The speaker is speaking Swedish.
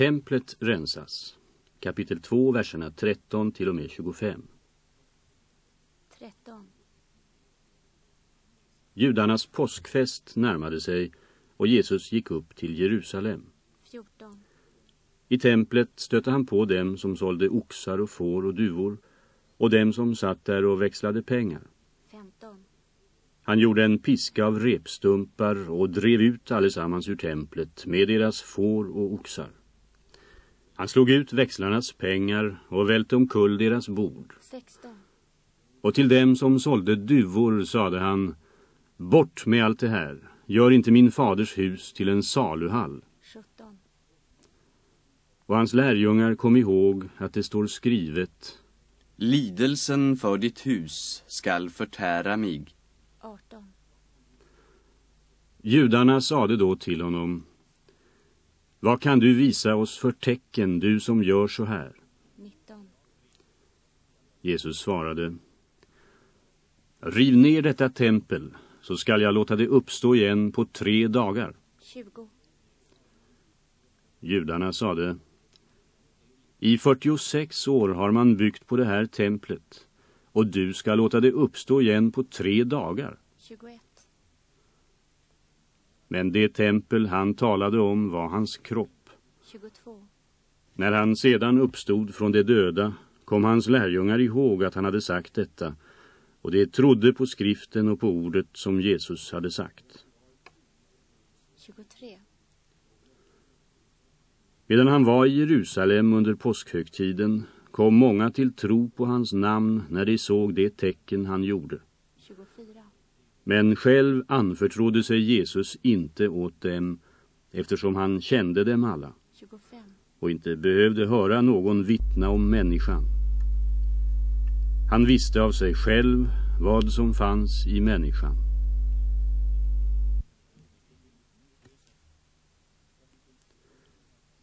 Templet rensas. Kapitel 2, verserna 13 till och med 25. 13. Judarnas påskfest närmade sig och Jesus gick upp till Jerusalem. 14. I templet stötte han på dem som sålde oxar och får och duvor och dem som satt där och växlade pengar. 15. Han gjorde en piska av repstumpar och drev ut allesammans ur templet med deras får och oxar. Han slog ut växlarnas pengar och välte omkull deras bord. 16. Och till dem som sålde duvor sade han Bort med allt det här, gör inte min faders hus till en saluhall. 17. Och hans lärjungar kom ihåg att det står skrivet Lidelsen för ditt hus skall förtära mig. 18. Judarna sade då till honom Vad kan du visa oss för tecken, du som gör så här? 19. Jesus svarade Riv ner detta tempel så skall jag låta det uppstå igen på tre dagar. 20. Judarna sade I 46 år har man byggt på det här templet och du ska låta det uppstå igen på tre dagar. 21. Men det tempel han talade om var hans kropp. 22. När han sedan uppstod från de döda kom hans lärjungar ihåg att han hade sagt detta och de trodde på skriften och på ordet som Jesus hade sagt. 23. Medan han var i Jerusalem under påskhögtiden kom många till tro på hans namn när de såg det tecken han gjorde. 24. Men själv anförtrodde sig Jesus inte åt dem eftersom han kände dem alla 25. och inte behövde höra någon vittna om människan. Han visste av sig själv vad som fanns i människan.